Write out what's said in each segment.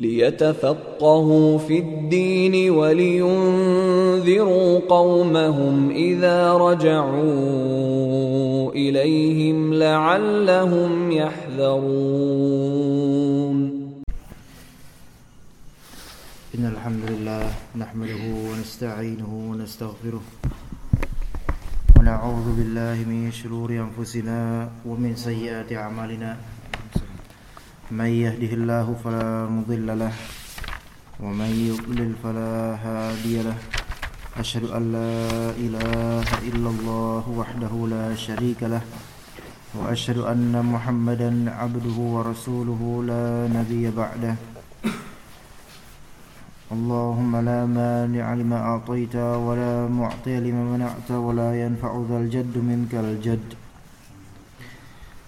ليتفقهوا في الدين ولينذروا قومهم إذا رجعوا إليهم لعلهم يحذرون. إن الحمد لله نحمده ونستعينه ونستغفره ونعوذ بالله من شرور أنفسنا ومن سيئات أعمالنا. من يهده الله فلا مضل له ومن يضلل فلا هادي له. أشهد أن لا إله إلا الله وحده لا شريك له وأشهد أن محمدا عبده ورسوله لا نبي بعده. اللهم لا مانع لما أعطيت ولا معطي لما منعت ولا ينفع ذا الجد منك الجد.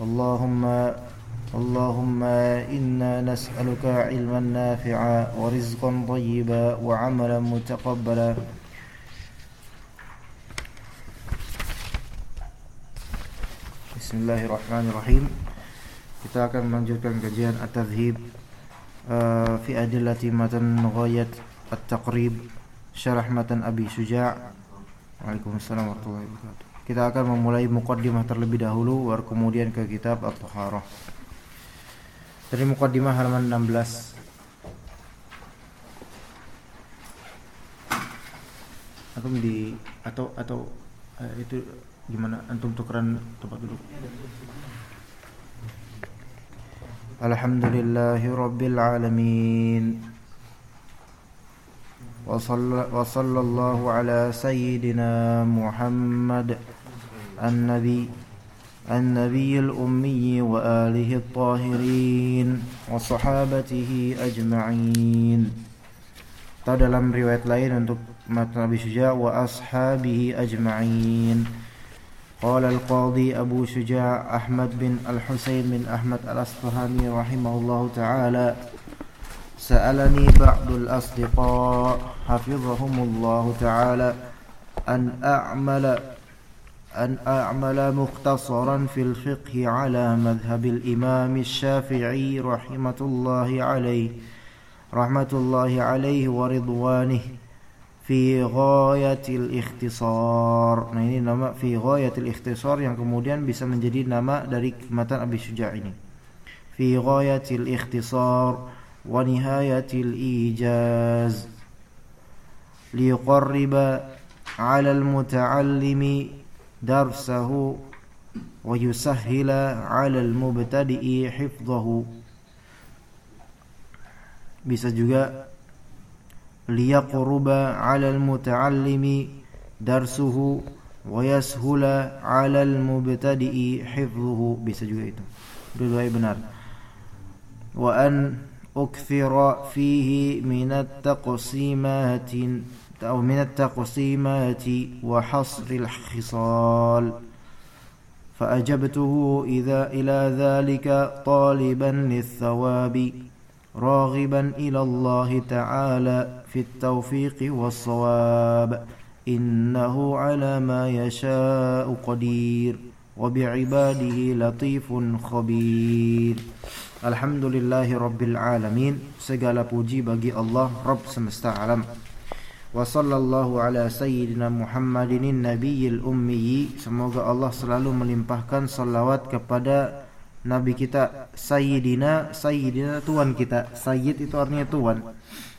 اللهم اللهم إنا نسألك علما نافعا ورزقا طيبا وعملا متقبلا Bismillahirrahmanirrahim Kita akan melanjutkan kajian At-Tadhib uh, Fi adillati matan ghayat At-Taqrib Syarah matan Abi Suja' Waalaikumsalam warahmatullahi wabarakatuh kita akan memulai mukaddimah terlebih dahulu baru kemudian ke kitab At-Taharah. Dari mukaddimah halaman 16. Antum di atau atau eh, itu gimana antum tukeran tempat duduk? Alhamdulillahi rabbil alamin. وصلى, وصلى الله على سيدنا محمد النبي النبي الأمي وآله الطاهرين وصحابته أجمعين. Atau dalam riwayat lain untuk matan Syuja wa ashabihi ajma'in. قال القاضي أبو شجاع أحمد بن الحسين بن أحمد الأصفهاني رحمه الله تعالى سألني بعض الأصدقاء حفظهم الله تعالى أن أعمل أن أعمل مختصرا في الفقه على مذهب الإمام الشافعي رحمة الله عليه رحمة الله عليه ورضوانه في غاية الاختصار. Nah, ini في غاية الاختصار يعني kemudian bisa menjadi nama dari kematan Abi Suja ini. في غاية الاختصار ونهاية الإيجاز. ليقرب على المتعلم درسه ويسهل على المبتدئ حفظه. Bisa juga ليقرب على المتعلم درسه ويسهل على المبتدئ حفظه bisa juga itu. Dua وأن أكثر فيه من التقسيمات أو من التقسيمات وحصر الخصال. فأجبته إذا إلى ذلك طالبا للثواب راغبا إلى الله تعالى في التوفيق والصواب. إنه على ما يشاء قدير وبعباده لطيف خبير. الحمد لله رب العالمين. segala puji bagi Allah Rabb semesta alam. Sayyidina Muhammadin nabiyil ummi semoga Allah selalu melimpahkan salawat kepada nabi kita sayyidina sayyidina tuan kita. Sayyid itu artinya tuan.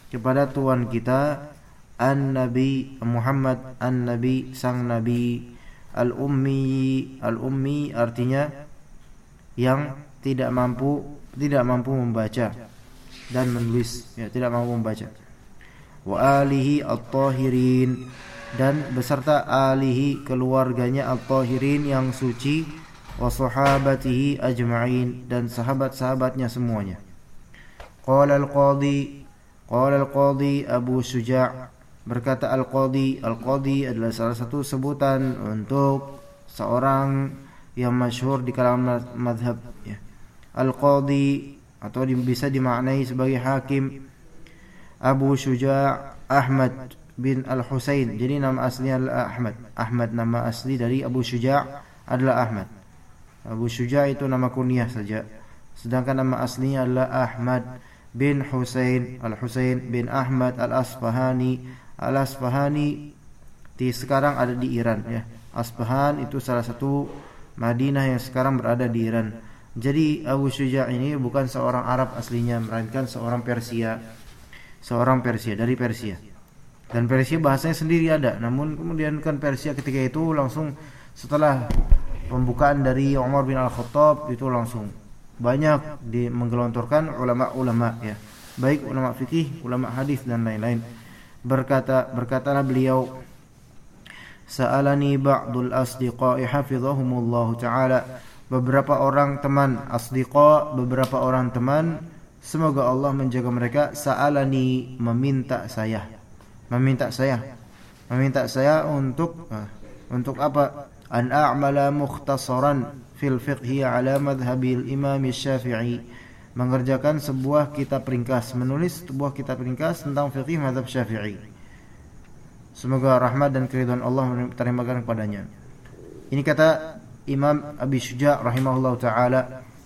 Kepada tuan kita an nabi Muhammad an nabi sang nabi. Al-ummi al-ummi artinya yang tidak mampu tidak mampu membaca dan menulis. Ya tidak mampu membaca wa alihi at-tahirin dan beserta alihi keluarganya at-tahirin yang suci wa sahabatihi ajma'in dan sahabat-sahabatnya semuanya qala al-qadi qala al-qadi Abu Suja' berkata al-qadi al-qadi adalah salah satu sebutan untuk seorang yang masyhur di kalangan madhab ya. al-qadi atau bisa dimaknai sebagai hakim Abu Syuja' Ahmad bin Al-Husain. Jadi nama aslinya adalah Ahmad. Ahmad nama asli dari Abu Syuja' adalah Ahmad. Abu Syuja' itu nama kunyah saja. Sedangkan nama aslinya adalah Ahmad bin Husain Al-Husain bin Ahmad Al-Asfahani. Al-Asfahani di sekarang ada di Iran ya. Asfahan itu salah satu Madinah yang sekarang berada di Iran. Jadi Abu Syuja' ini bukan seorang Arab aslinya melainkan seorang Persia seorang Persia dari Persia. Dan Persia bahasanya sendiri ada, namun kemudian kan Persia ketika itu langsung setelah pembukaan dari Umar bin Al-Khattab itu langsung banyak di menggelontorkan ulama-ulama ya. Baik ulama fikih, ulama hadis dan lain-lain. Berkata berkatalah beliau Sa'alani ba'dul asdiqai hafizahumullah taala beberapa orang teman asdiqa beberapa orang teman Semoga Allah menjaga mereka sa'alani meminta saya. Meminta saya. Meminta saya untuk untuk apa? An a'mala mukhtasaran fil fiqhi ala madhhabil Imam Syafi'i. Mengerjakan sebuah kitab ringkas, menulis sebuah kitab ringkas tentang fikih mazhab Syafi'i. Semoga rahmat dan keridhaan Allah terimakan kepadanya. Ini kata Imam Abi Syuja' rahimahullah taala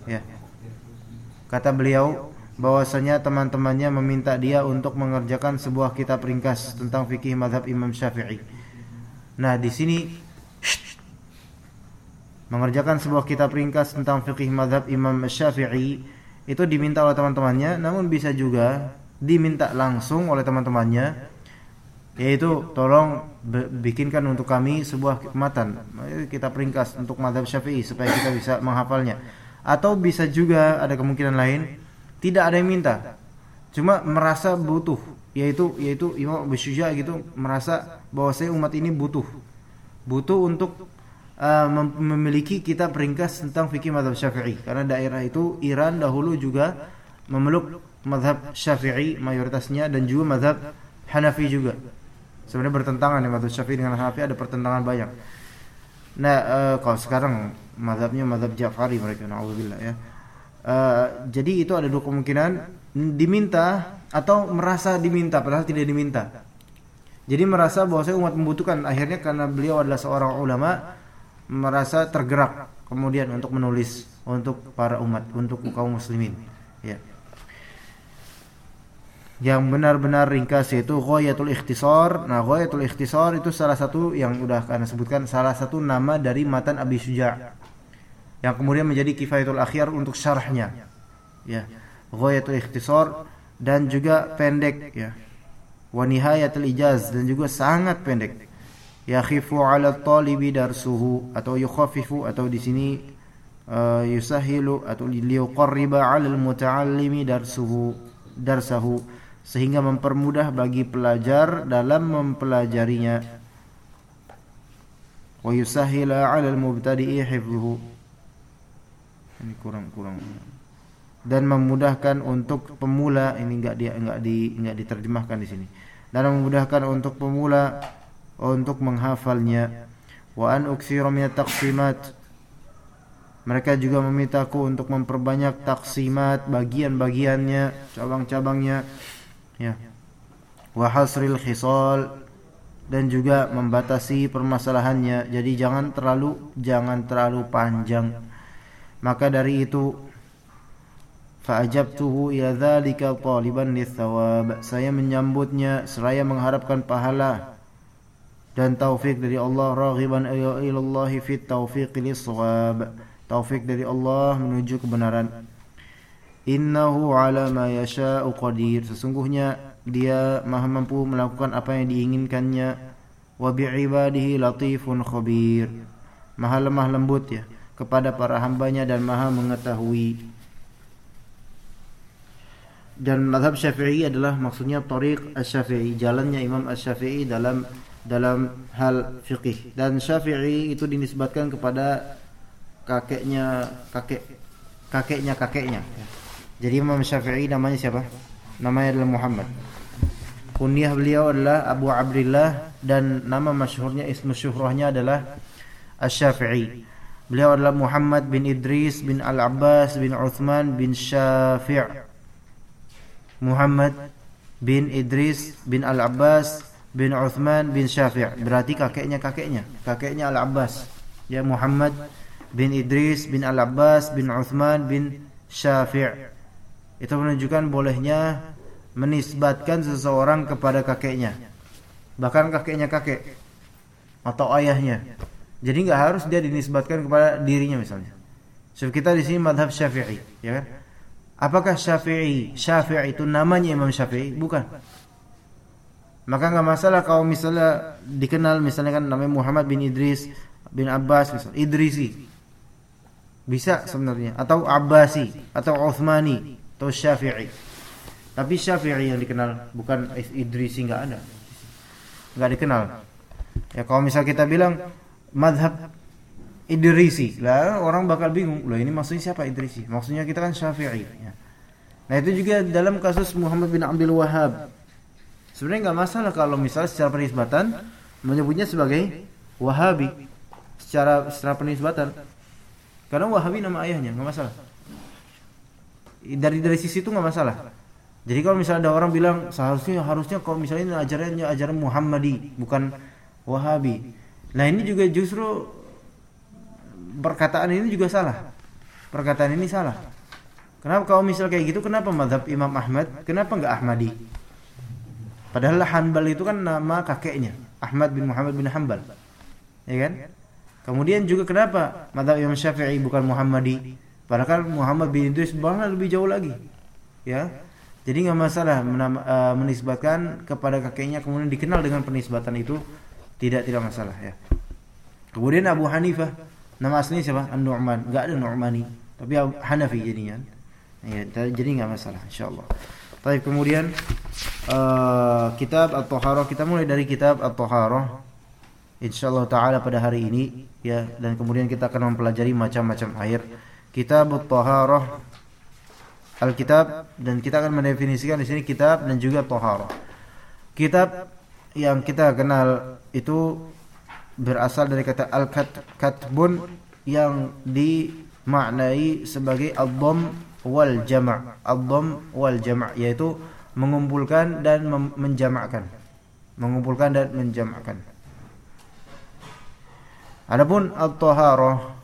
ya. Kata beliau, bahwasanya teman-temannya meminta dia untuk mengerjakan sebuah kitab ringkas tentang fikih madhab Imam Syafi'i. Nah, di sini mengerjakan sebuah kitab ringkas tentang fikih madhab Imam Syafi'i itu diminta oleh teman-temannya, namun bisa juga diminta langsung oleh teman-temannya yaitu tolong bikinkan untuk kami sebuah matan kitab ringkas untuk madhab Syafi'i supaya kita bisa menghafalnya atau bisa juga ada kemungkinan lain tidak ada yang minta. Cuma merasa butuh, yaitu yaitu Imam Abu Syuja gitu merasa bahwa saya umat ini butuh. Butuh untuk uh, memiliki kitab ringkas tentang fikih mazhab Syafi'i karena daerah itu Iran dahulu juga memeluk mazhab Syafi'i mayoritasnya dan juga mazhab Hanafi juga. Sebenarnya bertentangan ya mazhab Syafi'i dengan Hanafi ada pertentangan banyak. Nah, uh, kalau sekarang mazhabnya mazhab Ja'fari mereka naudzubillah ya. Uh, jadi itu ada dua kemungkinan diminta atau merasa diminta padahal tidak diminta. Jadi merasa bahwa saya umat membutuhkan akhirnya karena beliau adalah seorang ulama merasa tergerak kemudian untuk menulis untuk para umat untuk kaum muslimin. Ya. Yang benar-benar ringkas yaitu Ghayatul Ikhtisar. Nah, Ghayatul Ikhtisar itu salah satu yang udah karena sebutkan salah satu nama dari matan Abi Suja yang kemudian menjadi kifayatul akhir untuk syarahnya ya. Ghayatul ikhtisar dan juga pendek ya. Wa nihayatul ijaz dan juga sangat pendek. Ya khifu ala talibi darsuhu atau yukhaffifu atau di sini uh, yusahilu atau liyuqarriba ala almutaallimi darsuhu darsahu sehingga mempermudah bagi pelajar dalam mempelajarinya. Wa yusahila ala almubtadi'i hifdhuhu ini kurang kurang dan memudahkan untuk pemula ini enggak dia enggak di enggak diterjemahkan di sini. Dan memudahkan untuk pemula untuk menghafalnya. Wa an uksiru min taqsimat. Mereka juga memintaku untuk memperbanyak taksimat bagian-bagiannya cabang-cabangnya. Ya. Wa hasril dan juga membatasi permasalahannya. Jadi jangan terlalu jangan terlalu panjang maka dari itu fa'ajabtuhu ila dzalika taliban litsawab saya menyambutnya seraya mengharapkan pahala dan taufik dari Allah raghiban ila Allah fi taufiq lis-shawab taufik dari Allah menuju kebenaran. Innahu ala ma yasha'u qadir. Sesungguhnya dia maha mampu melakukan apa yang diinginkannya. Wa bi'ibadihi latifun khabir. Maha lemah lembut ya kepada para hambanya dan maha mengetahui. Dan madhab syafi'i adalah maksudnya tariq asy-syafi'i jalannya Imam asy-syafi'i dalam dalam hal fiqih. Dan syafi'i itu dinisbatkan kepada kakeknya kakek kakeknya kakeknya. Jadi Imam Syafi'i namanya siapa? Namanya adalah Muhammad. Kunyah beliau adalah Abu Abdullah dan nama masyhurnya ismu syuhrahnya adalah Asy-Syafi'i beliau adalah Muhammad bin Idris bin Al-Abbas bin Uthman bin Syafi' Muhammad bin Idris bin Al-Abbas bin Uthman bin Syafi' berarti kakeknya kakeknya. Kakeknya Al-Abbas. Ya Muhammad bin Idris bin Al-Abbas bin Uthman bin Syafi' itu menunjukkan bolehnya menisbatkan seseorang kepada kakeknya. Bahkan kakeknya kakek atau ayahnya jadi nggak harus dia dinisbatkan kepada dirinya misalnya. So kita di sini madhab syafi'i ya kan? Apakah syafi'i syafi'i itu namanya Imam Syafi'i? Bukan. Maka nggak masalah kalau misalnya dikenal misalnya kan namanya Muhammad bin Idris bin Abbas misalnya Idrisi. Bisa sebenarnya. Atau Abbasi atau Uthmani atau Syafi'i. Tapi Syafi'i yang dikenal bukan Idrisi nggak ada. Nggak dikenal. Ya kalau misal kita bilang madhab Idrisi, lah orang bakal bingung. Loh ini maksudnya siapa Idrisi? Maksudnya kita kan Syafi'i. Ya. Nah itu juga dalam kasus Muhammad bin Abdul Wahab. Sebenarnya nggak masalah kalau misalnya secara penisbatan menyebutnya sebagai Wahabi secara secara penisbatan. Karena Wahabi nama ayahnya nggak masalah dari dari sisi itu nggak masalah. Jadi kalau misalnya ada orang bilang seharusnya harusnya kalau misalnya ajarannya ajaran Muhammadi bukan Wahabi. Nah ini juga justru perkataan ini juga salah. Perkataan ini salah. Kenapa kalau misal kayak gitu kenapa madhab Imam Ahmad kenapa nggak Ahmadi? Padahal Hanbal itu kan nama kakeknya Ahmad bin Muhammad bin Hanbal. Ya kan? Kemudian juga kenapa madhab Imam Syafi'i bukan Muhammadi? Padahal Muhammad bin Idris bahkan lebih jauh lagi. Ya. Jadi nggak masalah uh, menisbatkan kepada kakeknya kemudian dikenal dengan penisbatan itu tidak tidak masalah ya. Kemudian Abu Hanifah nama aslinya siapa? An-Nu'man. Enggak ada Nu'mani, tapi Hanafi jadinya. Ya, jadi nggak masalah insyaallah. Tapi kemudian uh, kitab At-Taharah kita mulai dari kitab At-Taharah insyaallah taala pada hari ini ya dan kemudian kita akan mempelajari macam-macam air kitab taharah Alkitab dan kita akan mendefinisikan di sini kitab dan juga taharah. Kitab yang kita kenal itu berasal dari kata al-katbun yang dimaknai sebagai al-dham wal jama' al-dham wal jama' yaitu mengumpulkan dan menjamakkan. Mengumpulkan dan menjamakkan. Adapun al-taharah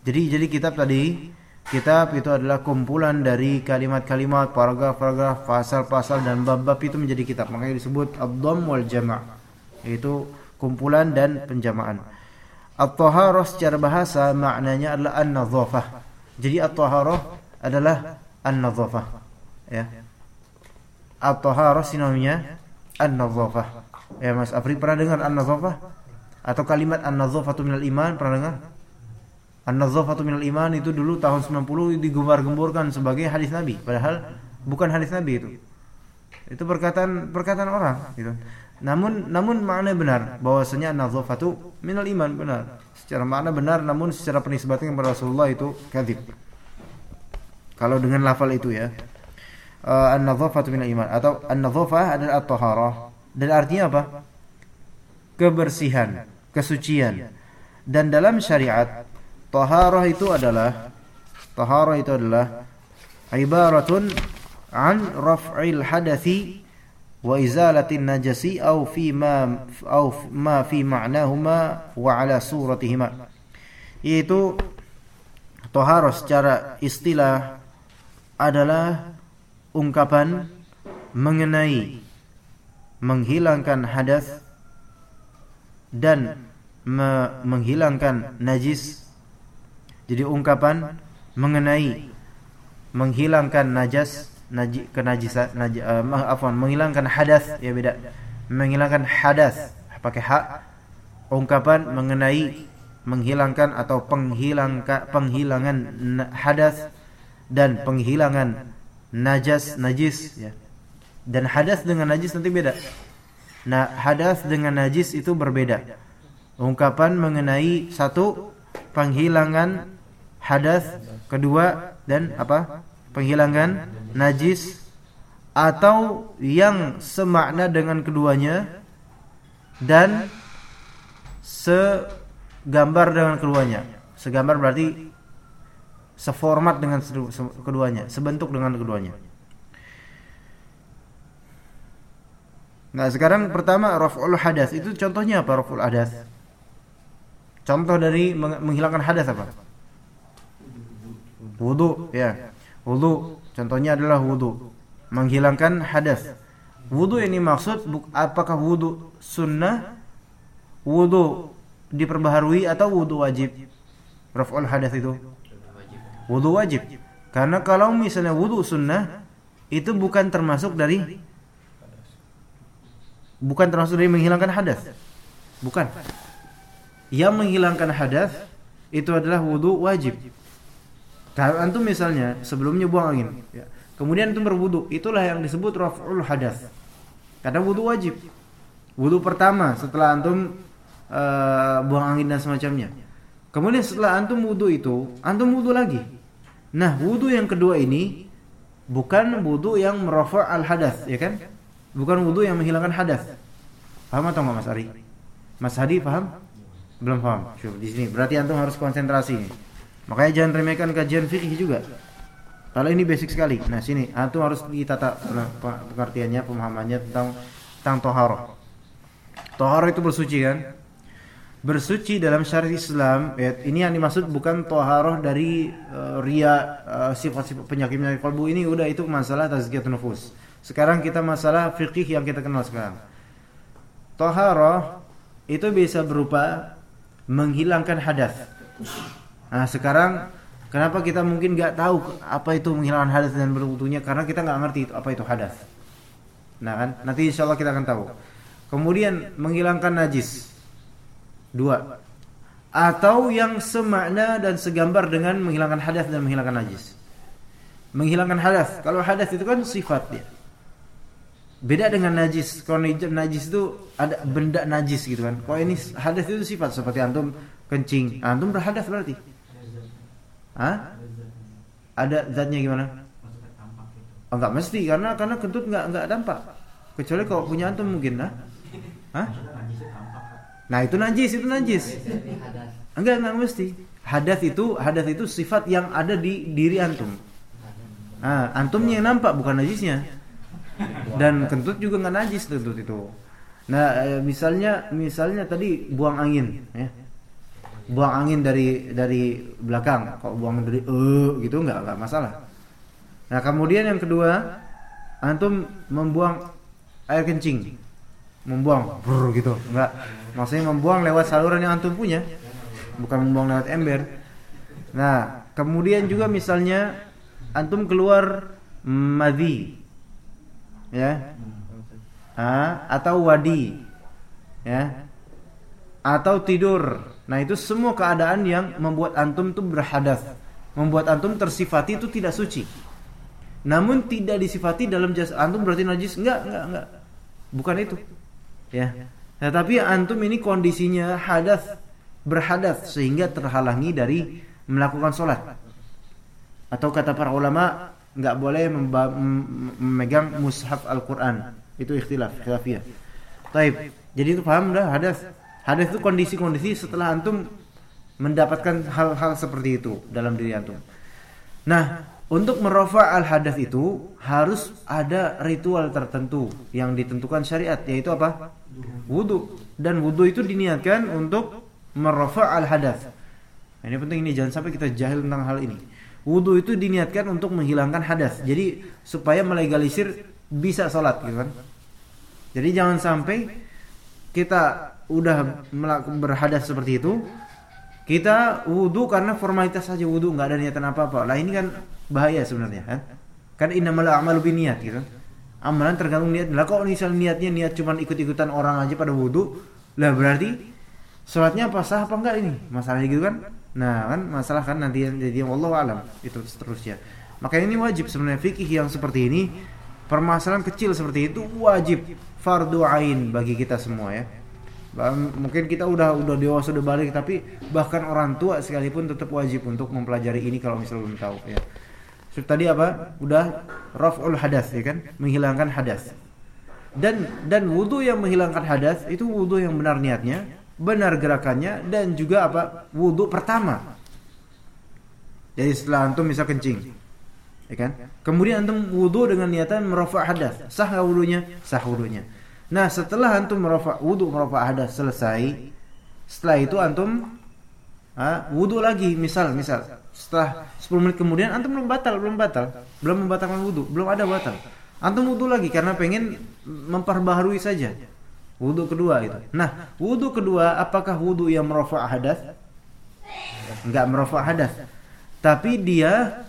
jadi jadi kitab tadi kitab itu adalah kumpulan dari kalimat-kalimat, paragraf-paragraf, pasal-pasal dan bab-bab itu menjadi kitab. Makanya disebut ad-dhamm wal jama', yaitu kumpulan dan penjamaan. At-taharah secara bahasa maknanya adalah an-nadhafah. Jadi at-taharah adalah an-nadhafah. Ya. At-taharah sinonimnya an-nadhafah. Ya Mas Afri pernah dengar an-nadhafah? Atau kalimat an-nadhafatu minal iman pernah dengar? An-Nadzafatu minal iman itu dulu tahun 90 digembar-gemborkan sebagai hadis Nabi, padahal bukan hadis Nabi itu. Itu perkataan perkataan orang gitu. Namun namun makna benar bahwasanya an-nadzafatu minal iman benar. Secara makna benar namun secara penisbatan kepada Rasulullah itu kadzib. Kalau dengan lafal itu ya. Uh, an-nadzafatu minal iman atau an-nadzafah adalah at-taharah dan artinya apa? Kebersihan, kesucian. Dan dalam syariat Taharah itu adalah Taharah itu adalah ibaratun an raf'il hadathi fi ma ma fi yaitu taharah secara istilah adalah ungkapan mengenai menghilangkan hadas dan me menghilangkan najis. Jadi ungkapan mengenai menghilangkan najas naji kenajisan naj, uh, afwan menghilangkan hadas ya beda menghilangkan hadas pakai hak ungkapan mengenai menghilangkan atau penghilang penghilangan hadas dan penghilangan najas najis ya. Dan hadas dengan najis nanti beda. Nah, hadas dengan najis itu berbeda. Ungkapan mengenai satu penghilangan hadas, kedua dan apa? Penghilangan najis atau yang semakna dengan keduanya dan segambar dengan keduanya. Segambar berarti seformat dengan keduanya, sebentuk dengan keduanya. Nah, sekarang pertama raf'ul hadas. Itu contohnya apa raf'ul hadas? Contoh dari menghilangkan hadas apa? Wudu, ya. Wudu, contohnya adalah wudu menghilangkan hadas. Wudu ini maksud apakah wudu sunnah, wudu diperbaharui atau wudu wajib? Raf'ul hadas itu. Wudu wajib. Karena kalau misalnya wudu sunnah itu bukan termasuk dari bukan termasuk dari menghilangkan hadas. Bukan. Yang menghilangkan hadas itu adalah wudu wajib. Kalau antum misalnya sebelumnya buang angin, ya, Kemudian itu berwudu. Itulah yang disebut raf'ul hadas. Karena wudu wajib. Wudu pertama setelah antum uh, buang angin dan semacamnya. Kemudian setelah antum wudu itu, antum wudu lagi. Nah, wudu yang kedua ini bukan wudu yang merafa' al hadas, ya kan? Bukan wudu yang menghilangkan hadas. Paham atau enggak Mas Ari? Mas Hadi paham? Belum paham. Coba di sini. Berarti antum harus konsentrasi. Makanya jangan remehkan kajian fikih juga. Kalau ini basic sekali. Nah, sini antum harus ditata pengertiannya, pemahamannya tentang tentang toharoh. Toharoh itu bersuci kan? Bersuci dalam syariat Islam, ya, ini yang dimaksud bukan toharoh dari uh, ria uh, sifat-sifat penyakit penyakit kalbu ini udah itu masalah tazkiyatun nufus. Sekarang kita masalah fikih yang kita kenal sekarang. Toharoh itu bisa berupa menghilangkan hadas. Nah, sekarang Kenapa kita mungkin nggak tahu apa itu menghilangkan hadas dan berwudunya? Karena kita nggak ngerti itu apa itu hadas. Nah kan, nanti insya Allah kita akan tahu. Kemudian menghilangkan najis. Dua. Atau yang semakna dan segambar dengan menghilangkan hadas dan menghilangkan najis. Menghilangkan hadas. Kalau hadas itu kan sifat dia. Beda dengan najis. Kalau najis itu ada benda najis gitu kan. Kalau ini hadas itu sifat seperti antum kencing. Antum berhadas berarti. Hah? Ada zatnya gimana? Oh, enggak mesti karena karena kentut enggak enggak dampak. Kecuali kalau punya antum mungkin nah. Hah? Nah, itu najis, itu najis. Enggak, enggak mesti. Hadas itu hadas itu sifat yang ada di diri antum. Nah, antumnya yang nampak bukan najisnya. Dan kentut juga enggak najis kentut itu. Nah, eh, misalnya misalnya tadi buang angin ya buang angin dari dari belakang. Kalau buang dari eh uh, gitu nggak nggak masalah. Nah kemudian yang kedua antum membuang air kencing. Membuang brr, gitu. Nggak maksudnya membuang lewat saluran yang antum punya. Bukan membuang lewat ember. Nah kemudian juga misalnya antum keluar madhi ya. Ah, atau wadi ya atau tidur Nah itu semua keadaan yang membuat antum itu berhadas, membuat antum tersifati itu tidak suci. Namun tidak disifati dalam jas antum berarti najis enggak enggak enggak. Bukan itu. Ya. Nah, tapi antum ini kondisinya hadas berhadas sehingga terhalangi dari melakukan sholat. Atau kata para ulama nggak boleh memegang mushaf Al-Quran. Itu ikhtilaf, khilafiyah. Taib. Jadi itu paham dah hadas. Hadis itu kondisi-kondisi setelah antum mendapatkan hal-hal seperti itu dalam diri antum. Nah, untuk merofa al hadas itu harus ada ritual tertentu yang ditentukan syariat yaitu apa? Wudu dan wudu itu diniatkan untuk merofa al hadas. Nah, ini penting ini jangan sampai kita jahil tentang hal ini. Wudu itu diniatkan untuk menghilangkan hadas. Jadi supaya melegalisir bisa sholat gitu kan. Jadi jangan sampai kita udah berhadas seperti itu kita wudhu karena formalitas saja wudhu nggak ada niatan apa apa lah ini kan bahaya sebenarnya kan kan innamal a'malu niat gitu amalan tergantung niat lah kok misal niatnya niat cuma ikut ikutan orang aja pada wudhu lah berarti Sholatnya apa sah apa enggak ini? Masalahnya gitu kan? Nah, kan masalah kan nanti jadi Allah alam itu seterusnya. Maka ini wajib sebenarnya fikih yang seperti ini permasalahan kecil seperti itu wajib fardu ain bagi kita semua ya. Mungkin kita udah udah dewasa udah balik tapi bahkan orang tua sekalipun tetap wajib untuk mempelajari ini kalau misalnya belum tahu ya. So, tadi apa? Udah raf'ul hadas ya kan? Menghilangkan hadas. Dan dan wudu yang menghilangkan hadas itu wudu yang benar niatnya, benar gerakannya dan juga apa? Wudu pertama. Jadi setelah antum bisa kencing, ya kan? Kemudian antum wudu dengan niatan merafa hadas. Sah wudunya? Sah wudunya. Nah, setelah antum merafa wudu merafa hadas selesai, setelah itu antum ha, wudu lagi, misal misal setelah 10 menit kemudian antum belum batal, belum batal, belum membatalkan wudu, belum ada batal. Antum wudu lagi karena pengen memperbaharui saja. Wudu kedua itu. Nah, wudu kedua apakah wudu yang merafa hadas? Enggak merafa hadas. Tapi dia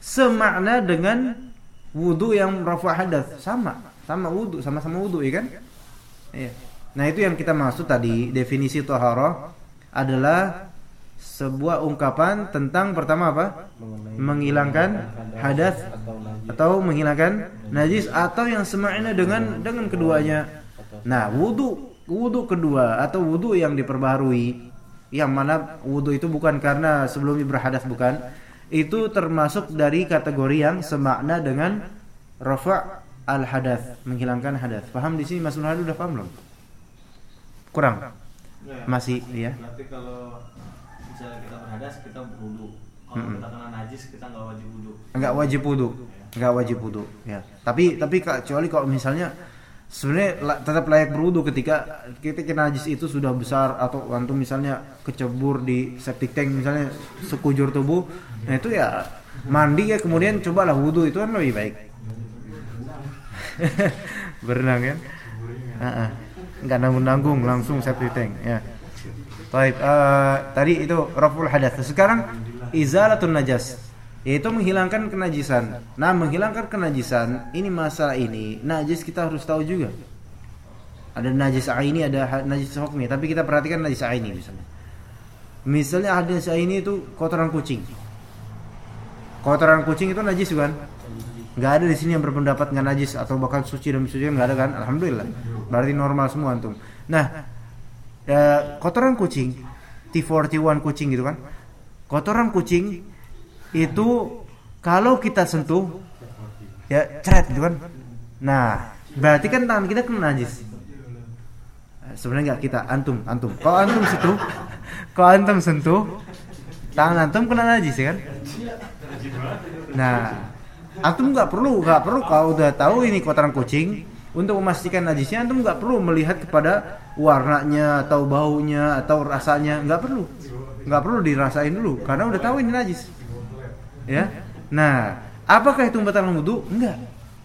semakna dengan wudu yang merafa hadas, sama sama wudhu sama-sama wudhu ya kan? Iya. Nah itu yang kita maksud tadi definisi toharoh adalah sebuah ungkapan tentang pertama apa? Menghilangkan hadas atau menghilangkan najis atau yang semakna dengan dengan keduanya. Nah wudhu wudhu kedua atau wudhu yang diperbaharui yang mana wudhu itu bukan karena sebelumnya berhadas bukan. Itu termasuk dari kategori yang semakna dengan rafa al hadas menghilangkan hadas paham di sini Mas Nurhadi udah paham belum? Kurang? Ya, masih ya berarti kalau misalnya kita berhadas kita berwudu kalau -hmm. kita kena najis kita nggak wajib wudu. Nggak wajib wudu. Nggak wajib wudu ya. Tapi tapi kecuali kalau misalnya sebenarnya tetap layak berwudu ketika kita kena najis itu sudah besar atau antum misalnya kecebur di septic tank misalnya sekujur tubuh nah itu ya mandi ya kemudian cobalah wudu itu kan lebih baik berenang kan uh -uh. nggak nanggung nanggung langsung septic tank ya Baik, uh, tadi itu raful hadas. Sekarang izalatun najas, yaitu menghilangkan kenajisan. Nah, menghilangkan kenajisan, ini masalah ini, najis kita harus tahu juga. Ada najis aini, ada najis hukmi, tapi kita perhatikan najis aini misalnya. Misalnya ada aini itu kotoran kucing. Kotoran kucing itu najis kan? Nggak ada di sini yang berpendapat nggak najis atau bahkan suci dan suci nggak ada kan? Alhamdulillah. Berarti normal semua antum. Nah ya, kotoran kucing T41 kucing gitu kan? Kotoran kucing itu kalau kita sentuh ya ceret gitu kan? Nah berarti kan tangan kita kena najis. Sebenarnya nggak kita antum antum. Kalau antum sentuh kalau antum sentuh tangan antum kena najis ya kan? Nah antum nggak perlu nggak perlu. Kalau udah tahu ini kotoran kucing untuk memastikan najisnya antum nggak perlu melihat kepada warnanya atau baunya atau rasanya. Nggak perlu. Nggak perlu dirasain dulu karena udah tahu ini najis. Ya? Nah apakah itu membatalkan wudhu? Enggak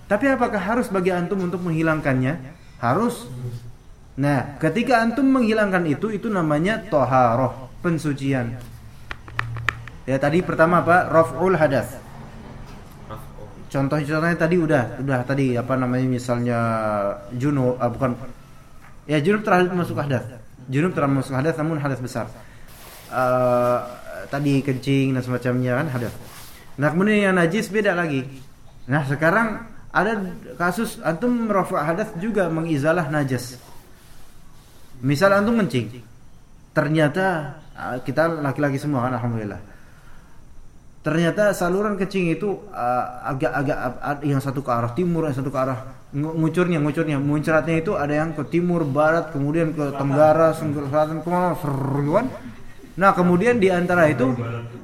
tapi apakah harus bagi antum untuk menghilangkannya? Harus. Nah ketika antum menghilangkan itu itu namanya toharoh pensucian. Ya tadi pertama apa? Raf'ul hadas Contoh-contohnya tadi udah, udah tadi apa namanya misalnya junub, ah, bukan ya junub terhadap masuk hadas. Junub terhadap masuk hadas namun hadas besar. Uh, tadi kencing dan semacamnya kan hadas. Nah kemudian yang najis beda lagi. Nah sekarang ada kasus antum merafa hadas juga mengizalah najas. Misal antum kencing, ternyata ah, kita laki-laki semua kan alhamdulillah ternyata saluran kencing itu agak-agak uh, yang satu ke arah timur, yang satu ke arah ngucurnya, ngucurnya, muncratnya itu ada yang ke timur, barat, kemudian ke tenggara, selatan, ke mana, kan? Nah kemudian di antara itu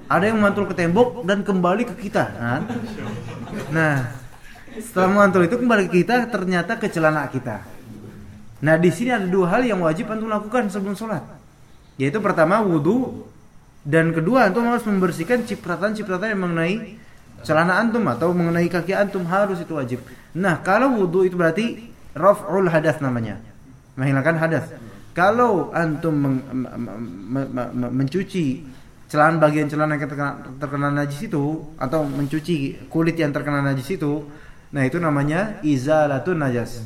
ada yang mantul ke tembok dan kembali ke kita, kan? Nah setelah mantul itu kembali ke kita, ternyata ke celana kita. Nah di sini ada dua hal yang wajib antum lakukan sebelum sholat, yaitu pertama wudhu dan kedua antum harus membersihkan cipratan-cipratan yang mengenai celana antum atau mengenai kaki antum harus itu wajib. Nah, kalau wudhu itu berarti raf'ul hadas namanya. Menghilangkan hadas. Kalau antum men mencuci celana bagian celana yang terkena, terkena najis itu atau mencuci kulit yang terkena najis itu, nah itu namanya izalatun najas.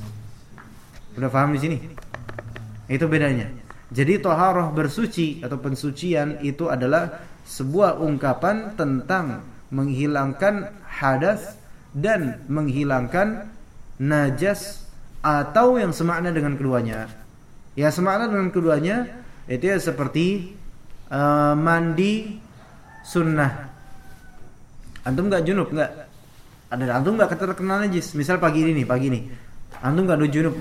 Udah paham di sini? Itu bedanya. Jadi toharoh bersuci atau pensucian itu adalah sebuah ungkapan tentang menghilangkan hadas dan menghilangkan najas atau yang semakna dengan keduanya. Ya semakna dengan keduanya itu ya seperti uh, mandi sunnah. Antum nggak junub nggak? Ada antum nggak terkena najis? Misal pagi ini nih, pagi ini. Antum nggak junub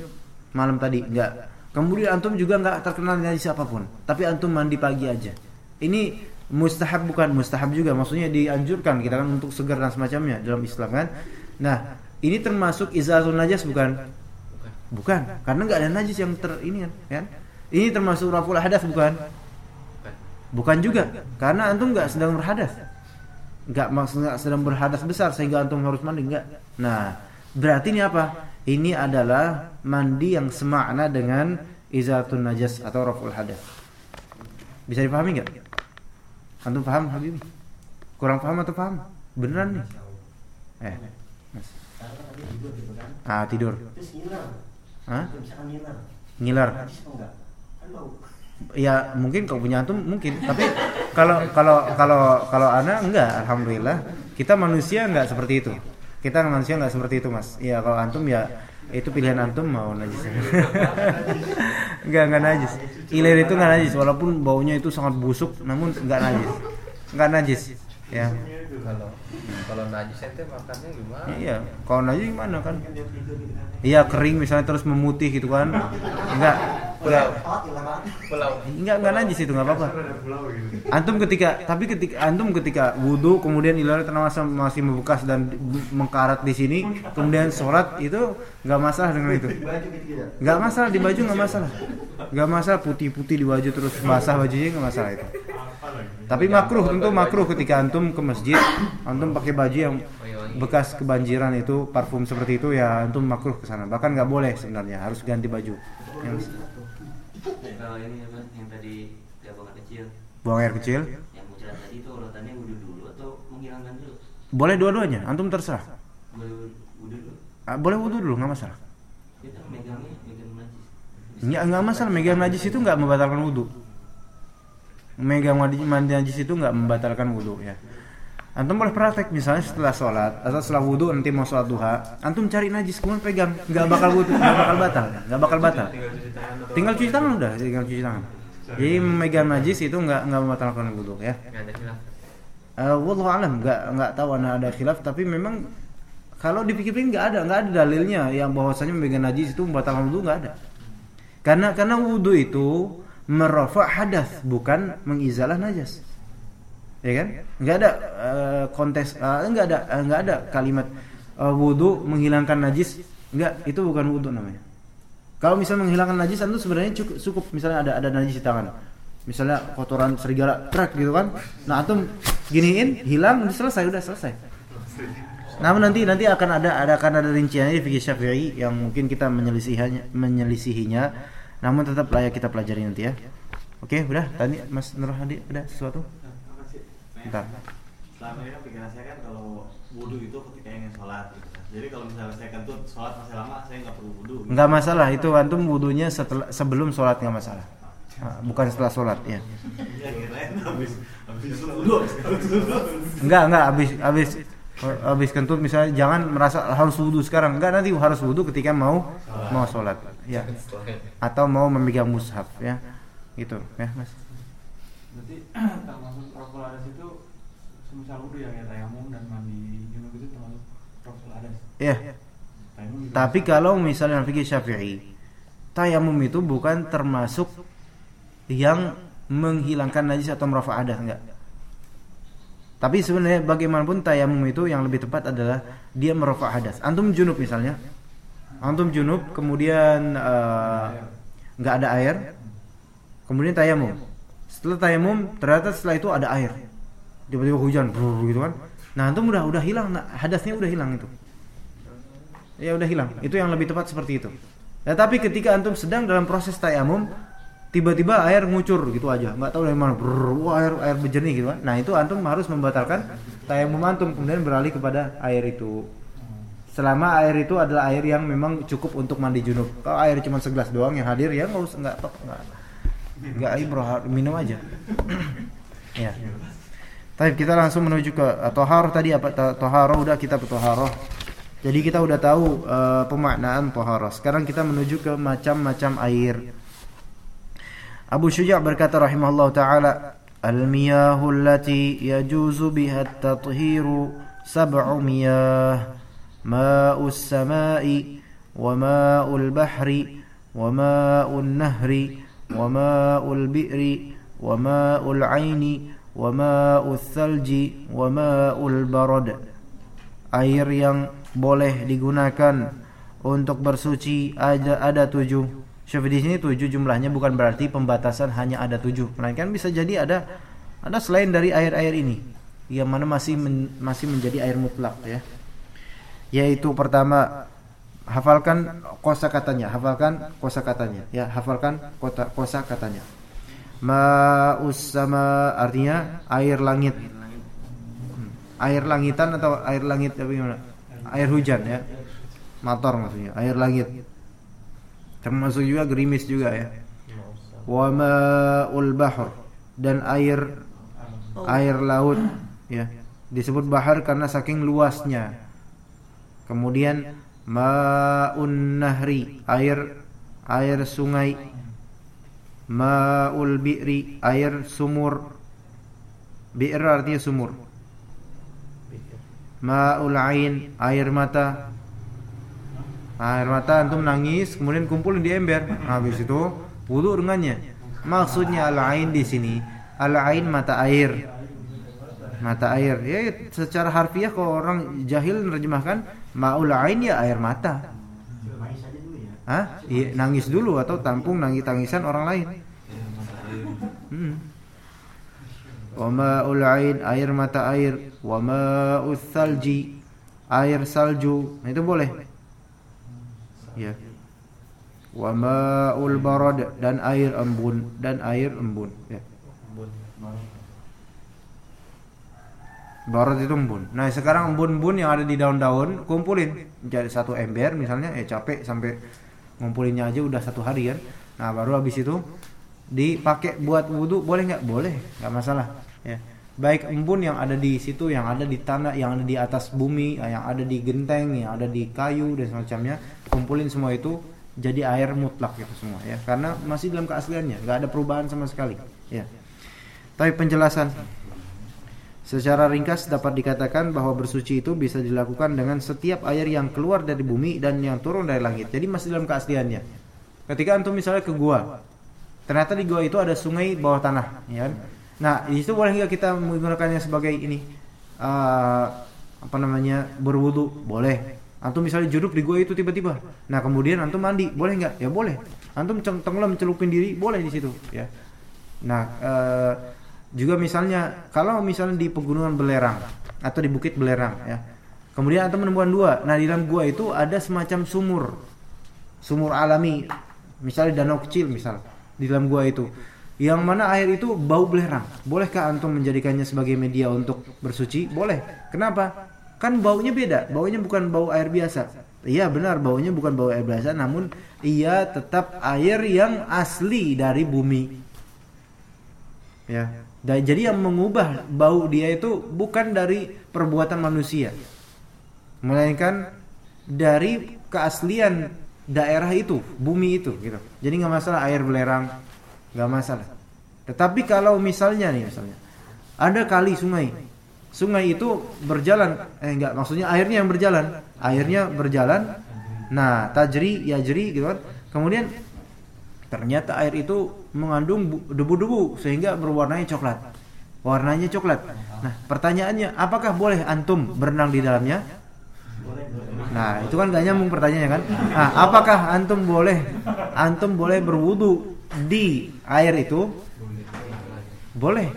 malam tadi, nggak. Kemudian antum juga nggak terkena najis apa pun, tapi antum mandi pagi aja. Ini mustahab bukan mustahab juga, maksudnya dianjurkan kita kan untuk segar dan semacamnya dalam Islam kan. Nah, ini termasuk izatul najas bukan? Bukan, karena nggak ada najis yang ter ini kan, kan? Ini termasuk raful hadas bukan? Bukan juga, karena antum nggak sedang berhadas nggak maksudnya sedang berhadas besar sehingga antum harus mandi nggak nah berarti ini apa ini adalah mandi yang semakna dengan izatun najas atau raful hadas. Bisa dipahami nggak? Antum paham Habib kurang paham atau paham? Beneran nih? Eh mas. Ah tidur. Ah ngiler. Ya mungkin kau punya antum mungkin. Tapi kalau kalau kalau kalau ana enggak. Alhamdulillah. Kita manusia enggak seperti itu. Kita manusia enggak seperti itu mas. Ya kalau antum ya itu pilihan antum mau najis. Enggak enggak najis. Ilir itu enggak najis walaupun baunya itu sangat busuk namun enggak najis. Enggak najis ya. Kalau kalau najis ente makannya gimana? Iya kalau najis gimana kan? Iya kering misalnya terus memutih gitu kan. Enggak. Enggak pulau. Enggak enggak najis itu enggak apa-apa. Antum ketika tapi ketika antum ketika wudhu kemudian ilar terasa masih membekas dan mengkarat di sini kemudian sholat itu enggak masalah dengan itu. Enggak masalah di baju enggak masalah. Enggak masalah putih-putih di baju terus basah bajunya enggak masalah itu tapi makruh tentu makruh ketika antum ke masjid, antum pakai baju yang bekas kebanjiran itu parfum seperti itu ya antum makruh ke sana. Bahkan nggak boleh sebenarnya, harus ganti baju. Yang Kalau ini apa yang tadi buang air kecil, buang air kecil, yang muncrat tadi itu urutannya wudhu dulu atau menghilangkan dulu? boleh dua-duanya, antum terserah. Boleh wudhu dulu. Ah, boleh wudhu dulu nggak masalah. Kita megangnya megang najis. Nggak nggak masalah megang najis itu nggak membatalkan wudhu. Megang mandi mandi najis itu nggak membatalkan wudhu ya. Antum boleh praktek misalnya setelah sholat atau setelah wudhu nanti mau sholat duha, antum cari najis kemudian pegang, nggak bakal wudhu, nggak bakal batal, nggak bakal batal. Tinggal cuci tangan udah, tinggal cuci tangan. Jadi memegang najis itu nggak nggak membatalkan wudhu ya. ada Uh, wallahu alam nggak nggak tahu ana ada khilaf tapi memang kalau dipikir-pikir nggak ada nggak ada dalilnya yang bahwasanya memegang najis itu membatalkan wudhu nggak ada. Karena karena wudhu itu merafa hadas bukan mengizalah najas. Ya kan? Nggak ada uh, kontes uh, nggak ada uh, nggak ada kalimat uh, wudhu menghilangkan najis nggak itu bukan wudhu namanya. Kalau misalnya menghilangkan najis itu sebenarnya cukup, cukup misalnya ada ada najis di tangan. Misalnya kotoran serigala truk gitu kan. Nah, antum giniin hilang udah selesai udah selesai. Namun nanti nanti akan ada ada akan ada rinciannya di fikih Syafi'i yang mungkin kita menyelisihinya menyelisihinya. Namun tetap layak kita pelajari nanti ya. Oke, udah tadi Mas Nur Hadi ada sesuatu? Sih? Bentar. Selama ini kan pikiran saya kan kalau wudhu itu ketika ingin sholat gitu kan. Jadi kalau misalnya saya kentut sholat masih lama, saya nggak perlu wudhu. gitu. Enggak masalah itu antum wudunya setelah sebelum sholat nggak masalah. Ah, Bukan setelah sholat ya. Enggak enggak habis habis habis kentut misalnya jangan merasa harus wudhu sekarang. Enggak nanti harus wudhu ketika mau mau sholat. Ya. Atau mau memegang mushaf ya. Gitu ya Mas. Berarti termasuk rokul adas itu semisal wudhu ya kayak tayamum dan mandi junub itu termasuk rokul adas. Ya. Tapi kalau misalnya fikih Syafi'i, tayamum itu bukan termasuk yang menghilangkan najis atau merafa adah enggak. Tapi sebenarnya bagaimanapun tayamum itu yang lebih tepat adalah dia merafa hadas. Antum junub misalnya. Antum junub kemudian eh, nggak ada air. Kemudian tayamum. Setelah tayamum ternyata setelah itu ada air. Tiba-tiba hujan brrr, gitu kan. Nah, antum udah udah hilang nah, hadasnya udah hilang itu. Ya udah hilang. Itu yang lebih tepat seperti itu. Nah, tapi ketika antum sedang dalam proses tayamum, tiba-tiba air ngucur gitu aja, nggak tahu dari mana. Brrr, wah, air air berjernih gitu kan. Nah, itu antum harus membatalkan tayamum antum kemudian beralih kepada air itu. Selama air itu adalah air yang memang cukup untuk mandi junub. Kalau air cuma segelas doang yang hadir ya nggak usah nggak nggak nggak ibrah minum aja. Ya. Tapi kita langsung menuju ke uh, toharoh tadi apa toharoh udah kita toharoh. Jadi kita udah tahu uh, pemaknaan toharoh. Sekarang kita menuju ke macam-macam air. Abu Syuja' berkata rahimahullah taala al-miyahu allati yajuzu biha at-tathhiru sab'u miyah ma'un nahri wa ma'ul bi'ri wa ma'ul 'aini wa ma'ul thalji wa ma'ul barad air yang boleh digunakan untuk bersuci ada ada tujuh. Syufi di sini tujuh jumlahnya bukan berarti pembatasan hanya ada tujuh, melainkan bisa jadi ada ada selain dari air-air ini yang mana masih men- masih menjadi air mutlak ya. Yaitu pertama hafalkan kosa katanya, hafalkan kosa katanya, ya hafalkan kota kosa katanya. Ma'us sama artinya air langit. Hmm. Air langitan atau air langit apa gimana? Air hujan ya. Mator maksudnya, air langit. Termasuk juga gerimis juga ya. Wa ma'ul bahr dan air air laut ya. Disebut bahar karena saking luasnya. Kemudian ma'un nahri, air air sungai. Ma'ul bi'ri, air sumur. Bi'r artinya sumur. Ma'ul ain, air mata. Air mata antum nangis, kemudian kumpulin di ember. Habis itu wudu dengannya. Maksudnya al-ain di sini, al-ain mata air. Mata air. Ya secara harfiah kalau orang jahil menerjemahkan ma'ul ain ya air mata. Nangis aja dulu ya. Hah? Iya, nangis dulu atau tampung nangis tangisan orang lain. Hmm. Wa ma'ul ain air mata air, wa ma'ul thalji air salju. Nah, itu boleh. Ya. Wa ma'ul barad dan air embun dan air embun, ya. Barad itu embun. Nah, sekarang embun-embun yang ada di daun-daun kumpulin jadi satu ember misalnya, eh capek sampai ngumpulinnya aja udah satu hari kan. Nah, baru habis itu dipakai buat wudhu boleh nggak? Boleh, nggak masalah. Ya. Baik embun yang ada di situ, yang ada di tanah, yang ada di atas bumi, yang ada di genteng, yang ada di kayu dan semacamnya, kumpulin semua itu jadi air mutlak itu semua ya. Karena masih dalam keasliannya, nggak ada perubahan sama sekali. Ya. Tapi penjelasan Secara ringkas dapat dikatakan bahwa bersuci itu bisa dilakukan dengan setiap air yang keluar dari bumi dan yang turun dari langit. Jadi masih dalam keasliannya. Ketika antum misalnya ke gua, ternyata di gua itu ada sungai bawah tanah, ya kan? Nah, di situ boleh nggak kita menggunakannya sebagai ini uh, apa namanya berwudu? Boleh. Antum misalnya duduk di gua itu tiba-tiba. Nah, kemudian antum mandi, boleh nggak? Ya boleh. Antum tenggelam celupin diri, boleh di situ, ya. Nah, uh, juga misalnya kalau misalnya di pegunungan belerang atau di bukit belerang ya. Kemudian antum menemukan dua. Nah, di dalam gua itu ada semacam sumur. Sumur alami. Misalnya danau kecil misal di dalam gua itu. Yang mana air itu bau belerang. Bolehkah antum menjadikannya sebagai media untuk bersuci? Boleh. Kenapa? Kan baunya beda. Baunya bukan bau air biasa. Iya benar baunya bukan bau air biasa namun ia tetap air yang asli dari bumi. Ya. Dan jadi yang mengubah bau dia itu bukan dari perbuatan manusia. Melainkan dari keaslian daerah itu, bumi itu gitu. Jadi nggak masalah air belerang, nggak masalah. Tetapi kalau misalnya nih misalnya ada kali sungai, sungai itu berjalan, eh enggak maksudnya airnya yang berjalan, airnya berjalan. Nah tajri ya jeri gitu kan. Kemudian ternyata air itu mengandung bu- debu-debu sehingga berwarnanya coklat. Warnanya coklat. Nah, pertanyaannya, apakah boleh antum berenang di dalamnya? Nah, itu kan gak nyambung pertanyaannya kan? Nah, apakah antum boleh antum boleh berwudu di air itu? Boleh.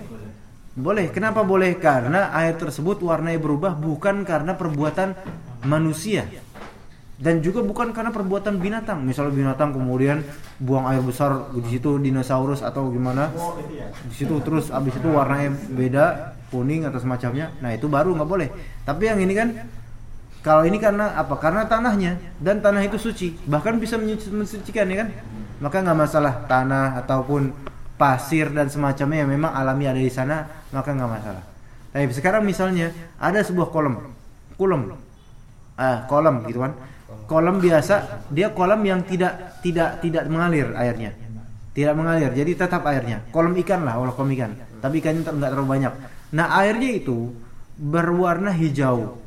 Boleh. Kenapa boleh? Karena air tersebut warnanya berubah bukan karena perbuatan manusia dan juga bukan karena perbuatan binatang. Misalnya binatang kemudian buang air besar di situ dinosaurus atau gimana, di situ terus abis itu warnanya beda kuning atau semacamnya. Nah itu baru nggak boleh. Tapi yang ini kan kalau ini karena apa? Karena tanahnya dan tanah itu suci, bahkan bisa mensucikan ya kan. Maka nggak masalah tanah ataupun pasir dan semacamnya yang memang alami ada di sana maka nggak masalah. Tapi sekarang misalnya ada sebuah kolam, kolam, ah kolam gitu kan, kolam biasa dia kolam yang tidak tidak tidak mengalir airnya, tidak mengalir jadi tetap airnya, kolam ikan lah, olah kolam ikan, tapi ikannya nggak terlalu banyak. Nah airnya itu berwarna hijau,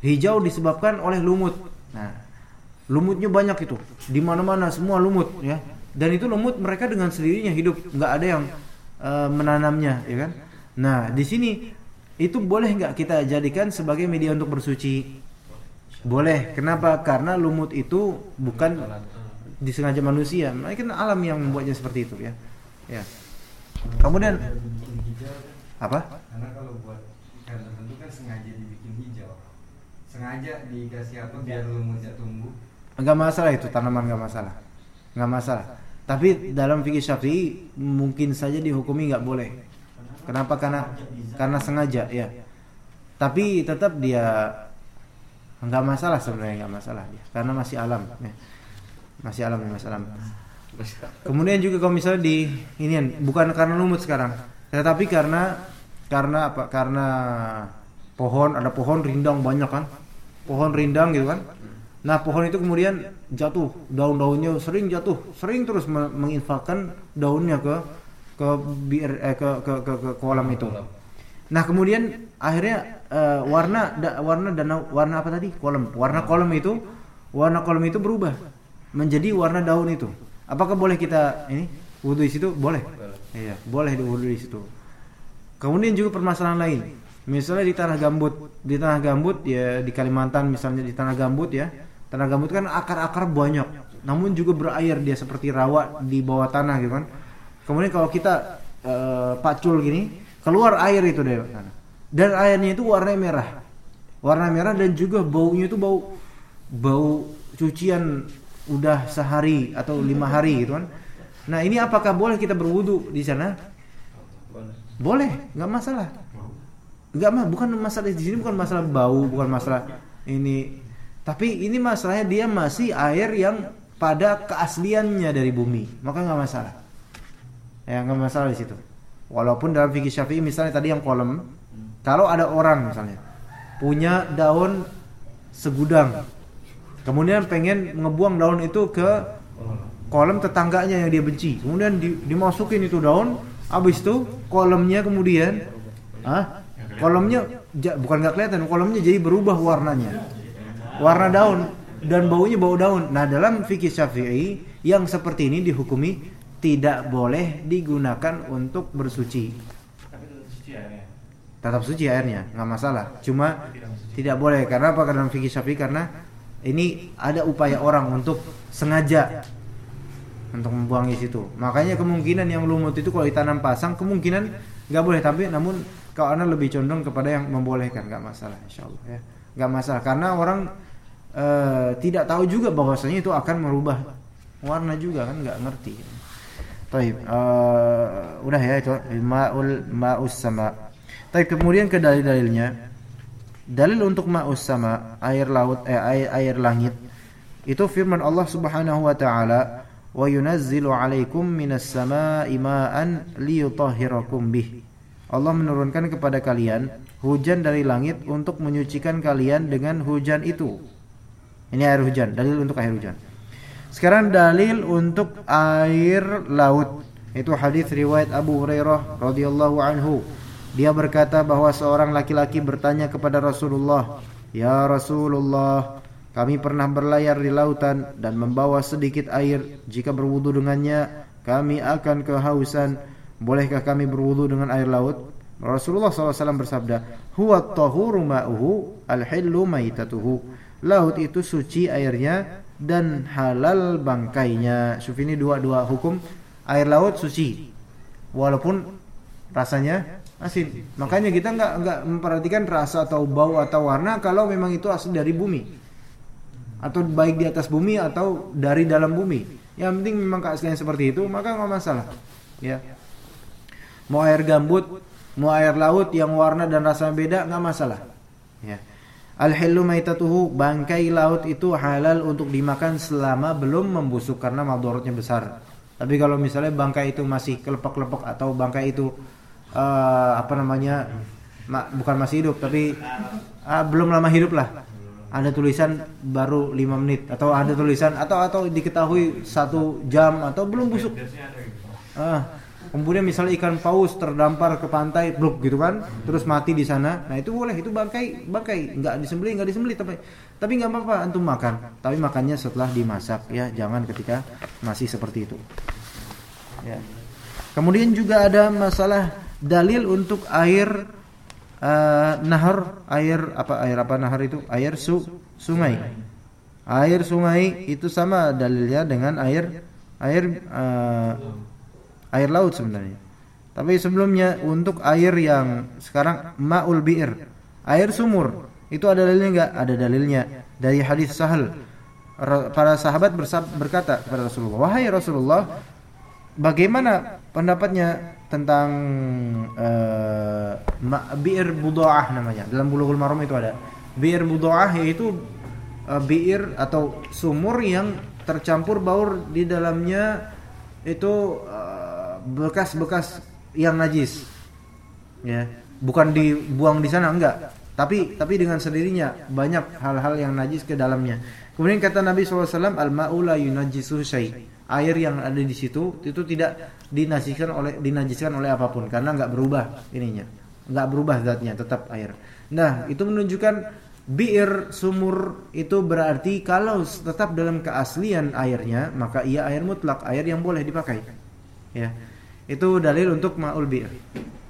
hijau disebabkan oleh lumut. Nah lumutnya banyak itu. Di mana-mana semua lumut ya. Dan itu lumut mereka dengan sendirinya hidup. Nggak ada yang eh, menanamnya ya kan? Nah di sini itu boleh nggak kita jadikan sebagai media untuk bersuci boleh. Kenapa? Karena lumut itu bukan disengaja manusia. Mereka kan alam yang membuatnya seperti itu ya. Ya. Kemudian apa? Karena kalau buat ikan tertentu kan sengaja dibikin hijau. Sengaja dikasih apa biar lumutnya tumbuh? Nggak masalah itu tanaman nggak masalah. Nggak masalah. Tapi dalam fikih syafi'i mungkin saja dihukumi nggak boleh. Kenapa? Karena karena sengaja ya. Tapi tetap dia nggak masalah sebenarnya nggak masalah ya. Karena masih alam ya. masih alam masih alam. Kemudian juga kalau misalnya di ini bukan karena lumut sekarang. Tetapi karena karena apa? Karena pohon ada pohon rindang banyak kan? Pohon rindang gitu kan? Nah pohon itu kemudian jatuh. Daun-daunnya sering jatuh. Sering terus me- menginfakkan daunnya ke ke bir eh, ke, ke, ke, ke kolam itu. Nah kemudian akhirnya eh, warna da, warna danau warna apa tadi kolam warna kolam itu warna kolam itu berubah menjadi warna daun itu. Apakah boleh kita ini wudhu di situ? Boleh. Iya boleh di wudhu di situ. Kemudian juga permasalahan lain. Misalnya di tanah gambut, di tanah gambut ya di Kalimantan misalnya di tanah gambut ya. Tanah gambut kan akar-akar banyak, namun juga berair dia seperti rawa di bawah tanah gitu kan. Kemudian kalau kita eh, pacul gini, keluar air itu tanah. Dan airnya itu warna merah. Warna merah dan juga baunya itu bau bau cucian udah sehari atau lima hari gitu kan. Nah ini apakah boleh kita berwudu di sana? Boleh, nggak masalah. Nggak mah, bukan masalah di sini bukan masalah bau, bukan masalah ini. Tapi ini masalahnya dia masih air yang pada keasliannya dari bumi, maka nggak masalah. Ya nggak masalah di situ. Walaupun dalam fikih syafi'i misalnya tadi yang kolam, kalau ada orang misalnya punya daun segudang, kemudian pengen ngebuang daun itu ke kolam tetangganya yang dia benci, kemudian di- dimasukin itu daun, habis itu kolamnya kemudian, ah, kolamnya bukan nggak kelihatan, kolamnya jadi berubah warnanya, warna daun dan baunya bau daun. Nah dalam fikih syafi'i yang seperti ini dihukumi tidak boleh digunakan untuk bersuci. Tapi tetap suci airnya. Tetap suci airnya, nggak masalah. Cuma tidak boleh karena apa? Karena fikih syafi'i karena ini ada upaya orang untuk sengaja untuk membuang di situ. Makanya kemungkinan yang lumut itu kalau ditanam pasang kemungkinan nggak boleh tapi namun kalau anda lebih condong kepada yang membolehkan nggak masalah insya Allah ya nggak masalah karena orang eh, tidak tahu juga bahwasanya itu akan merubah warna juga kan nggak ngerti. Taib, eh, udah ya itu maul maus sama. Taib kemudian ke dalil-dalilnya. Dalil untuk ma'us sama air laut eh, air, air langit itu firman Allah Subhanahu wa taala wa yunazzilu 'alaikum minas samaa'i ma'an liyutahhirakum bih. Allah menurunkan kepada kalian hujan dari langit untuk menyucikan kalian dengan hujan itu. Ini air hujan, dalil untuk air hujan. Sekarang dalil untuk air laut. Itu hadis riwayat Abu Hurairah radhiyallahu anhu. Dia berkata bahwa seorang laki-laki bertanya kepada Rasulullah, "Ya Rasulullah, kami pernah berlayar di lautan dan membawa sedikit air. Jika berwudu dengannya, kami akan kehausan. Bolehkah kami berwudu dengan air laut?" Rasulullah SAW bersabda, "Huwa tahuru ma'uhu, al-hillu maitatuhu." Laut itu suci airnya dan halal bangkainya. Syuf ini dua-dua hukum air laut suci. Walaupun rasanya asin. Makanya kita nggak nggak memperhatikan rasa atau bau atau warna kalau memang itu asli dari bumi. Atau baik di atas bumi atau dari dalam bumi. Yang penting memang keaslian seperti itu, maka nggak masalah. Ya. Mau air gambut, mau air laut yang warna dan rasanya beda nggak masalah. Ya. Al-hillu maitatuhu bangkai laut itu halal untuk dimakan selama belum membusuk karena madorotnya besar. Tapi kalau misalnya bangkai itu masih kelepek-kelepek atau bangkai itu eh, apa namanya ma- bukan masih hidup tapi ah, belum lama hidup lah. Ada tulisan baru 5 menit atau ada tulisan atau atau diketahui satu jam atau belum busuk. Gitu. Ah, kemudian misalnya ikan paus terdampar ke pantai, bluk gitu kan, terus mati di sana. Nah itu boleh, itu bangkai, bangkai, nggak disembelih, nggak disembelih, tapi tapi nggak apa-apa, antum makan. Tapi makannya setelah dimasak ya, jangan ketika masih seperti itu. Ya. Kemudian juga ada masalah dalil untuk air eh, nahar, air apa air apa nahar itu? Air su, sungai. Air sungai itu sama dalilnya dengan air air eh, air laut sebenarnya. Tapi sebelumnya untuk air yang sekarang maul bi'r, air sumur, itu ada dalilnya enggak? Ada dalilnya dari hadis Sahal. Ra- Para sahabat berkata kepada Rasulullah, "Wahai Rasulullah, bagaimana pendapatnya tentang eh, ma- bi'r budaah namanya? Dalam Bulughul Maram itu ada. Bi'r budaah yaitu eh, bi'r atau sumur yang tercampur baur di dalamnya itu eh, bekas-bekas yang najis. Ya, bukan dibuang di sana enggak, tapi tapi dengan sendirinya banyak hal-hal yang najis ke dalamnya. Kemudian kata Nabi SAW, al maula yunajjisu syai. Air yang ada di situ itu tidak dinajiskan oleh dinajiskan oleh apa pun karena enggak berubah ininya. Enggak berubah zatnya, tetap air. Nah, itu menunjukkan bir sumur itu berarti kalau tetap dalam keaslian airnya, maka ia air mutlak, air yang boleh dipakai. Ya. Itu dalil untuk ma'ul bir.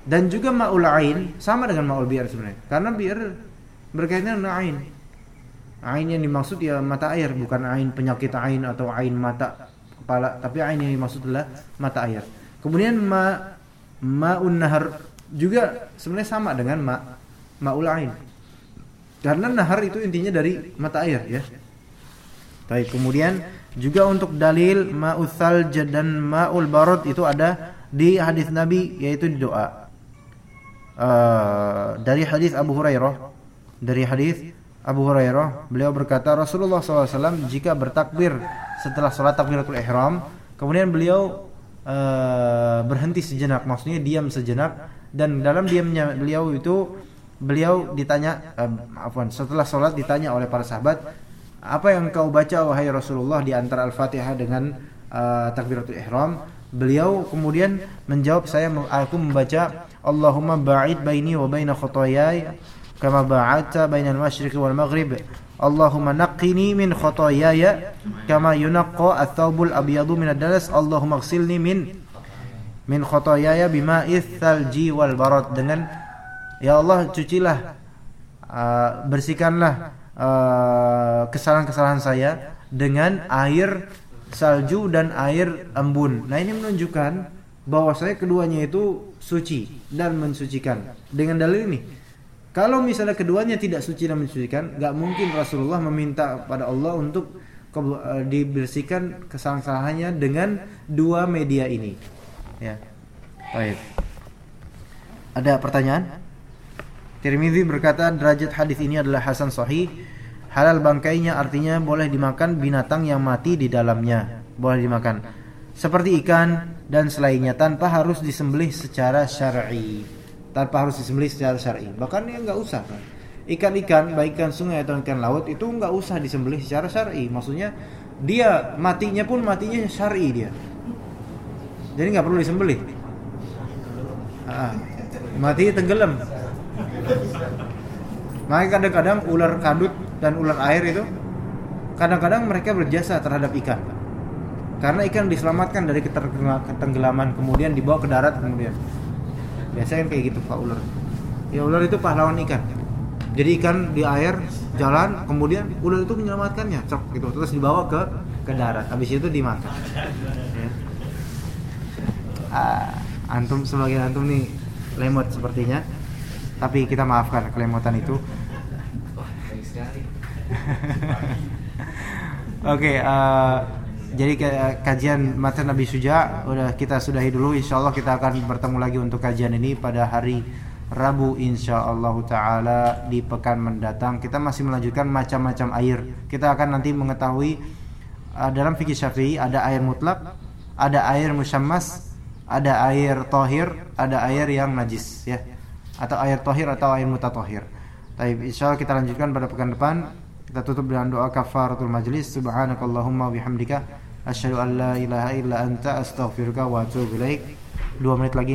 Dan juga ma'ul ain sama dengan ma'ul bir sebenarnya. Karena bir berkaitan dengan ain. Ain yang dimaksud ya mata air, bukan ain penyakit ain atau ain mata kepala, tapi ain yang dimaksud adalah mata air. Kemudian ma ma'un nahar juga sebenarnya sama dengan ma ma'ul ain. Karena nahar itu intinya dari mata air ya. Baik, kemudian juga untuk dalil ma'ul thalj dan ma'ul barad itu ada di hadis Nabi yaitu di doa. Uh, dari hadis Abu Hurairah dari hadis Abu Hurairah beliau berkata Rasulullah SAW jika bertakbir setelah sholat takbiratul ihram kemudian beliau uh, berhenti sejenak maksudnya diam sejenak dan dalam diamnya beliau itu beliau ditanya uh, afwan setelah sholat ditanya oleh para sahabat apa yang kau baca wahai Rasulullah di antara Al-Fatihah dengan uh, takbiratul ihram? Beliau kemudian menjawab saya aku membaca Allahumma ba'id baini wa baina khotoyaya kama ba'adta bainal masyriqi wal maghrib Allahumma naqqini min khotoyaya kama yunaqqa ath-thawbul abyadu min ad-dalas Allahumma ghsilni min khotoyaya bima'ith thalji wal dengan ya Allah cucilah uh, bersihkanlah uh, kesalahan-kesalahan saya dengan air salju dan air embun. Nah ini menunjukkan bahwa saya keduanya itu suci dan mensucikan. Dengan dalil ini, kalau misalnya keduanya tidak suci dan mensucikan, nggak mungkin Rasulullah meminta pada Allah untuk eh, dibersihkan kesalahan-kesalahannya dengan dua media ini. Ya, baik. Ada pertanyaan? Tirmidzi berkata derajat hadis ini adalah hasan sahih. Halal bangkainya artinya boleh dimakan binatang yang mati di dalamnya. Boleh dimakan. Seperti ikan dan selainnya tanpa harus disembelih secara syar'i. Tanpa harus disembelih secara syar'i. Bahkan ya nggak usah. kan. Ikan-ikan baik ikan sungai atau ikan laut itu nggak usah disembelih secara syar'i. Maksudnya dia matinya pun matinya syar'i dia. Jadi nggak perlu disembelih. Ah, mati tenggelam. Makanya kadang-kadang ular kadut dan ular air itu kadang-kadang mereka berjasa terhadap ikan. Karena ikan diselamatkan dari ketenggelaman kemudian dibawa ke darat kemudian. Biasanya kan kayak gitu Pak ular. Ya ular itu pahlawan ikan. Jadi ikan di air jalan kemudian ular itu menyelamatkannya, cok gitu. Terus dibawa ke ke darat. Habis itu dimakan. Ya. Ah, antum sebagai antum nih lemot sepertinya. Tapi kita maafkan kelemotan itu. Oke, eh, jadi kajian materi Nabi Suja udah kita sudahi dulu. Insya Allah kita akan bertemu lagi untuk kajian ini pada hari Rabu insya Allah Taala di pekan mendatang. Kita masih melanjutkan macam-macam air. Kita akan nanti mengetahui uh, dalam fikih syafi'i ada air mutlak, ada air musyammas, ada air tohir, ada air yang najis ya, atau air tohir atau air mutatohir. Tapi insya Allah kita lanjutkan pada pekan depan. Kita tutup dengan doa kafaratul majlis. Subhanakallahumma bihamdika asyhadu an la ilaha illa anta astaghfiruka wa atubu ilaik. 2 menit lagi